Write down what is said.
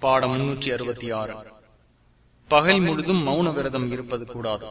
பாடம் முன்னூற்றி அறுபத்தி ஆறு. பகல் முழுதும் மௌன விரதம் இருப்பது கூடாது.